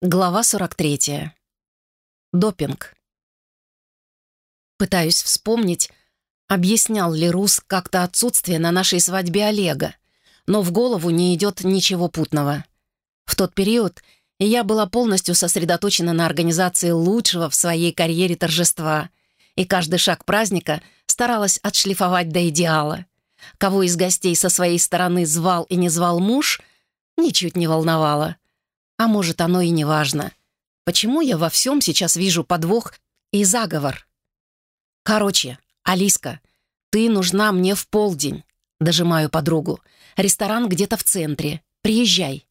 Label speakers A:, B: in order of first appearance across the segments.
A: Глава 43. Допинг. Пытаюсь вспомнить, объяснял ли Рус как-то отсутствие на нашей свадьбе Олега, но в голову не идет ничего путного. В тот период я была полностью сосредоточена на организации лучшего в своей карьере торжества, и каждый шаг праздника старалась отшлифовать до идеала. Кого из гостей со своей стороны звал и не звал муж, ничуть не волновало — а может, оно и не важно. Почему я во всем сейчас вижу подвох и заговор? Короче, Алиска, ты нужна мне в полдень. Дожимаю подругу. Ресторан где-то в центре. Приезжай.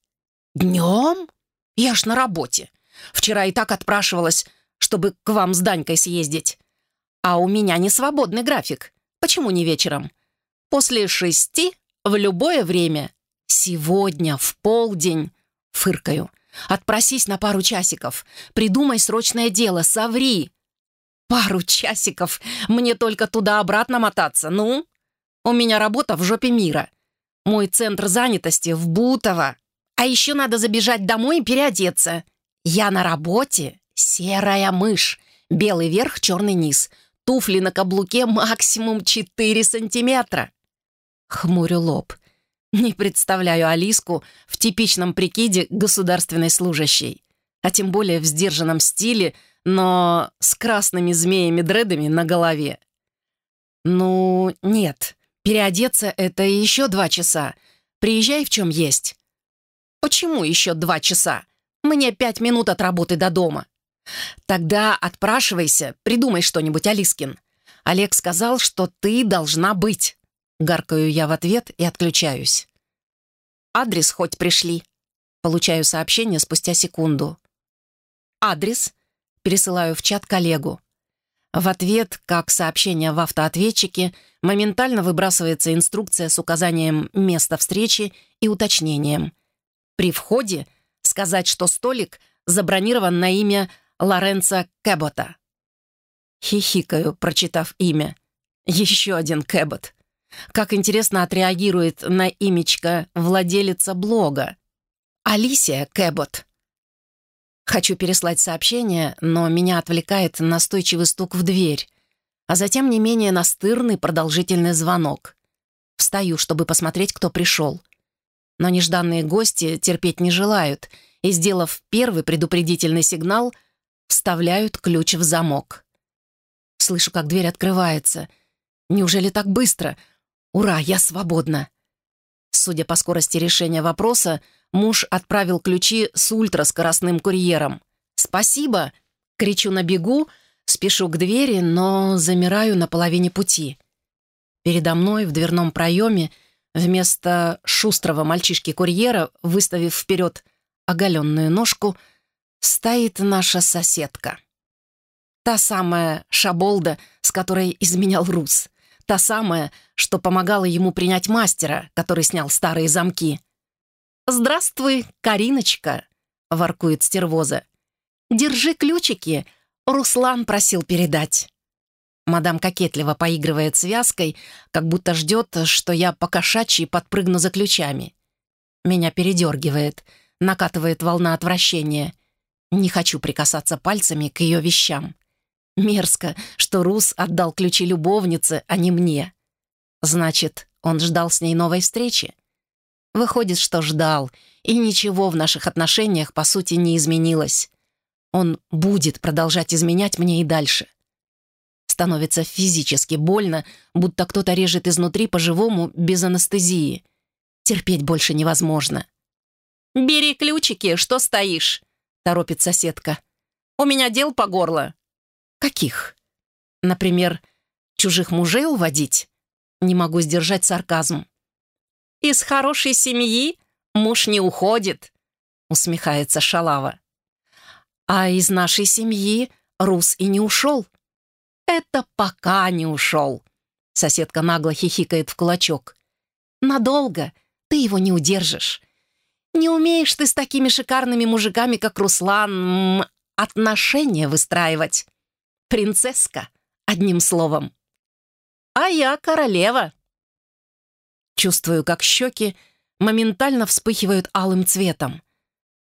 A: Днем? Я ж на работе. Вчера и так отпрашивалась, чтобы к вам с Данькой съездить. А у меня не свободный график. Почему не вечером? После шести в любое время. Сегодня в полдень. Фыркаю. Отпросись на пару часиков. Придумай срочное дело, соври. Пару часиков? Мне только туда-обратно мотаться, ну? У меня работа в жопе мира. Мой центр занятости в Бутово. А еще надо забежать домой и переодеться. Я на работе. Серая мышь. Белый верх, черный низ. Туфли на каблуке максимум 4 сантиметра. Хмурю лоб. Не представляю Алиску в типичном прикиде государственной служащей, а тем более в сдержанном стиле, но с красными змеями-дредами на голове. Ну, нет, переодеться — это еще два часа. Приезжай в чем есть. Почему еще два часа? Мне пять минут от работы до дома. Тогда отпрашивайся, придумай что-нибудь, Алискин. Олег сказал, что ты должна быть. Гаркаю я в ответ и отключаюсь. «Адрес хоть пришли?» Получаю сообщение спустя секунду. «Адрес?» Пересылаю в чат коллегу. В ответ, как сообщение в автоответчике, моментально выбрасывается инструкция с указанием места встречи и уточнением. При входе сказать, что столик забронирован на имя Лоренца Кэбота. Хихикаю, прочитав имя. Еще один Кэбот. Как интересно отреагирует на имечко владелица блога. Алисия Кэбот. Хочу переслать сообщение, но меня отвлекает настойчивый стук в дверь, а затем не менее настырный продолжительный звонок. Встаю, чтобы посмотреть, кто пришел. Но нежданные гости терпеть не желают и, сделав первый предупредительный сигнал, вставляют ключ в замок. Слышу, как дверь открывается. Неужели так быстро? Ура, я свободна!» Судя по скорости решения вопроса, муж отправил ключи с ультраскоростным курьером. «Спасибо!» — кричу на бегу, спешу к двери, но замираю на половине пути. Передо мной в дверном проеме вместо шустрого мальчишки-курьера, выставив вперед оголенную ножку, стоит наша соседка. Та самая шаболда, с которой изменял Рус. Та самая, что помогала ему принять мастера, который снял старые замки. «Здравствуй, Кариночка», — воркует стервоза. «Держи ключики», — Руслан просил передать. Мадам кокетливо поигрывает связкой, как будто ждет, что я по кошачьи подпрыгну за ключами. Меня передергивает, накатывает волна отвращения. Не хочу прикасаться пальцами к ее вещам. Мерзко, что Рус отдал ключи любовнице, а не мне. Значит, он ждал с ней новой встречи? Выходит, что ждал, и ничего в наших отношениях, по сути, не изменилось. Он будет продолжать изменять мне и дальше. Становится физически больно, будто кто-то режет изнутри по-живому, без анестезии. Терпеть больше невозможно. «Бери ключики, что стоишь?» — торопит соседка. «У меня дел по горло». Каких? Например, чужих мужей уводить? Не могу сдержать сарказм. «Из хорошей семьи муж не уходит», — усмехается Шалава. «А из нашей семьи Рус и не ушел». «Это пока не ушел», — соседка нагло хихикает в кулачок. «Надолго ты его не удержишь. Не умеешь ты с такими шикарными мужиками, как Руслан, отношения выстраивать. Принцесска, одним словом. А я королева. Чувствую, как щеки моментально вспыхивают алым цветом.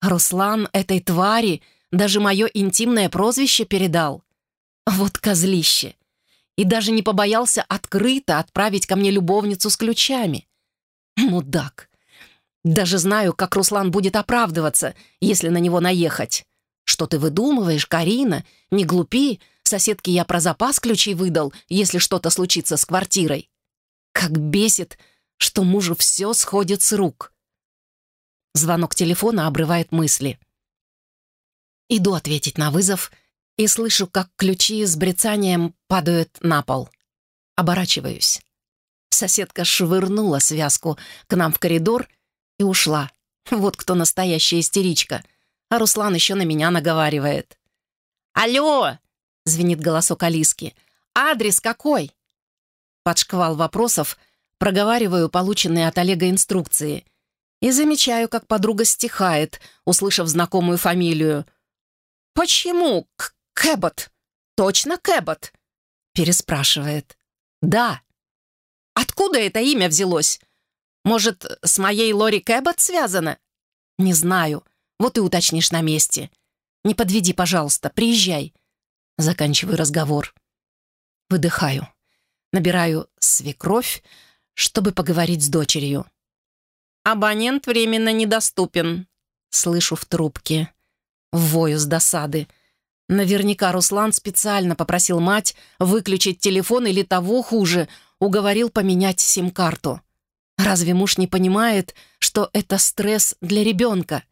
A: Руслан этой твари даже мое интимное прозвище передал. Вот козлище. И даже не побоялся открыто отправить ко мне любовницу с ключами. Мудак. Даже знаю, как Руслан будет оправдываться, если на него наехать. Что ты выдумываешь, Карина? Не глупи. Соседке я про запас ключей выдал, если что-то случится с квартирой. Как бесит, что мужу все сходит с рук. Звонок телефона обрывает мысли. Иду ответить на вызов и слышу, как ключи с брецанием падают на пол. Оборачиваюсь. Соседка швырнула связку к нам в коридор и ушла. Вот кто настоящая истеричка. А Руслан еще на меня наговаривает. «Алло!» — звенит голосок Алиски. «Адрес какой?» Под шквал вопросов проговариваю полученные от Олега инструкции и замечаю, как подруга стихает, услышав знакомую фамилию. «Почему К Кэббот? Точно Кэббот?» переспрашивает. «Да». «Откуда это имя взялось? Может, с моей Лори Кэббот связано?» «Не знаю. Вот и уточнишь на месте. Не подведи, пожалуйста, приезжай». Заканчиваю разговор. Выдыхаю. Набираю свекровь, чтобы поговорить с дочерью. «Абонент временно недоступен», — слышу в трубке. Вою с досады. Наверняка Руслан специально попросил мать выключить телефон или того хуже, уговорил поменять сим-карту. Разве муж не понимает, что это стресс для ребенка?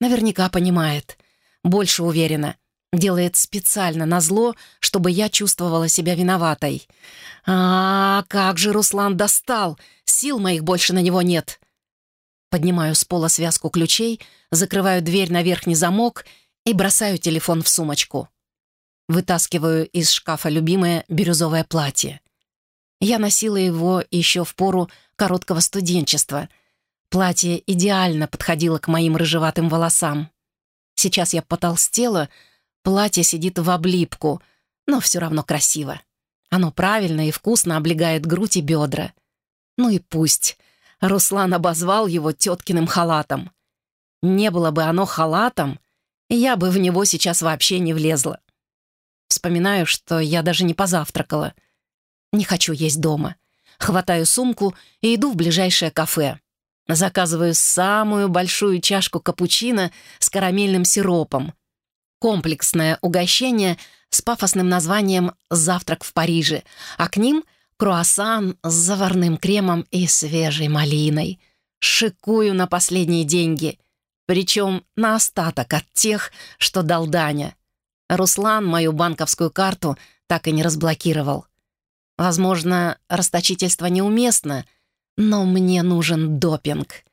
A: Наверняка понимает. Больше уверена. Делает специально на зло, чтобы я чувствовала себя виноватой. А, как же Руслан достал! Сил моих больше на него нет. Поднимаю с пола связку ключей, закрываю дверь на верхний замок и бросаю телефон в сумочку. Вытаскиваю из шкафа любимое бирюзовое платье. Я носила его еще в пору короткого студенчества. Платье идеально подходило к моим рыжеватым волосам. Сейчас я потолстела, платье сидит в облипку, но все равно красиво. Оно правильно и вкусно облегает грудь и бедра. Ну и пусть. Руслан обозвал его теткиным халатом. Не было бы оно халатом, я бы в него сейчас вообще не влезла. Вспоминаю, что я даже не позавтракала. Не хочу есть дома. Хватаю сумку и иду в ближайшее кафе. Заказываю самую большую чашку капучино с карамельным сиропом. Комплексное угощение с пафосным названием «Завтрак в Париже», а к ним круассан с заварным кремом и свежей малиной. Шикую на последние деньги, причем на остаток от тех, что дал Даня. Руслан мою банковскую карту так и не разблокировал. Возможно, расточительство неуместно, но мне нужен допинг.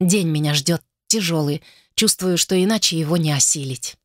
A: День меня ждет тяжелый, чувствую, что иначе его не осилить.